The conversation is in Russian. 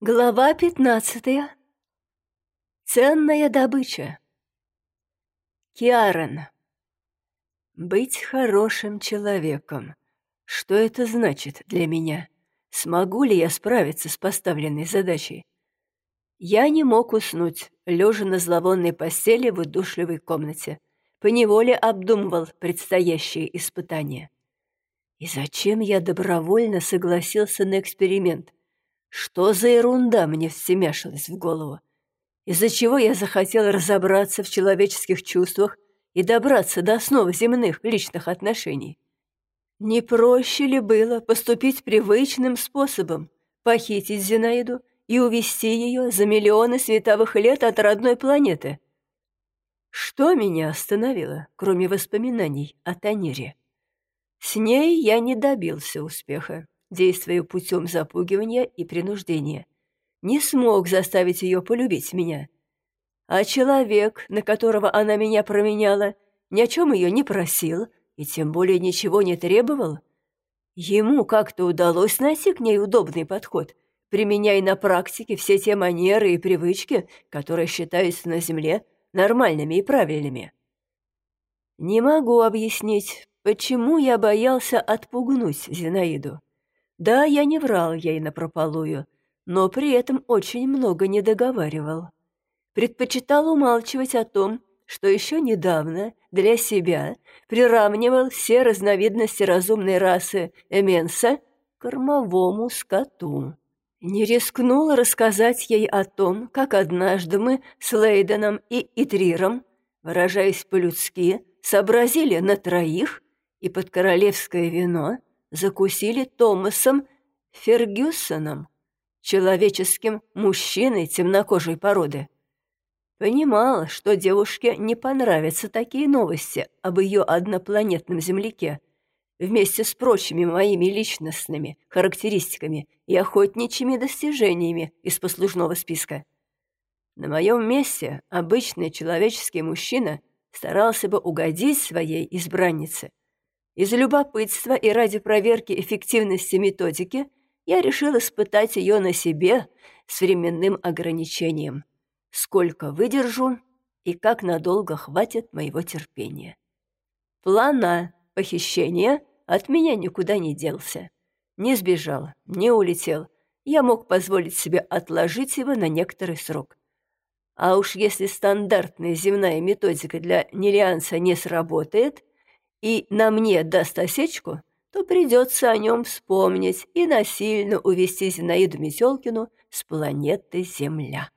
Глава пятнадцатая. Ценная добыча. Киарон. Быть хорошим человеком. Что это значит для меня? Смогу ли я справиться с поставленной задачей? Я не мог уснуть, лежа на зловонной постели в удушливой комнате. Поневоле обдумывал предстоящие испытания. И зачем я добровольно согласился на эксперимент? Что за ерунда мне всемяшилась в голову? Из-за чего я захотел разобраться в человеческих чувствах и добраться до основы земных личных отношений? Не проще ли было поступить привычным способом, похитить Зинаиду и увести ее за миллионы световых лет от родной планеты? Что меня остановило, кроме воспоминаний о Танире? С ней я не добился успеха действуя путем запугивания и принуждения, не смог заставить ее полюбить меня. А человек, на которого она меня променяла, ни о чем ее не просил и тем более ничего не требовал. Ему как-то удалось найти к ней удобный подход, применяя на практике все те манеры и привычки, которые считаются на Земле нормальными и правильными. Не могу объяснить, почему я боялся отпугнуть Зинаиду. Да, я не врал ей напропалую, но при этом очень много не договаривал. Предпочитал умалчивать о том, что еще недавно для себя приравнивал все разновидности разумной расы Эменса к кормовому скоту. Не рискнул рассказать ей о том, как однажды мы с Лейденом и Итриром, выражаясь по-людски, сообразили на троих и под королевское вино закусили Томасом Фергюсоном, человеческим мужчиной темнокожей породы. Понимала, что девушке не понравятся такие новости об ее однопланетном земляке, вместе с прочими моими личностными характеристиками и охотничьими достижениями из послужного списка. На моем месте обычный человеческий мужчина старался бы угодить своей избраннице – из любопытства и ради проверки эффективности методики я решил испытать ее на себе с временным ограничением. Сколько выдержу и как надолго хватит моего терпения. Плана похищения от меня никуда не делся. Не сбежал, не улетел. Я мог позволить себе отложить его на некоторый срок. А уж если стандартная земная методика для нелианца не сработает — и на мне даст осечку, то придется о нем вспомнить и насильно увести Зинаиду Метелкину с планеты Земля.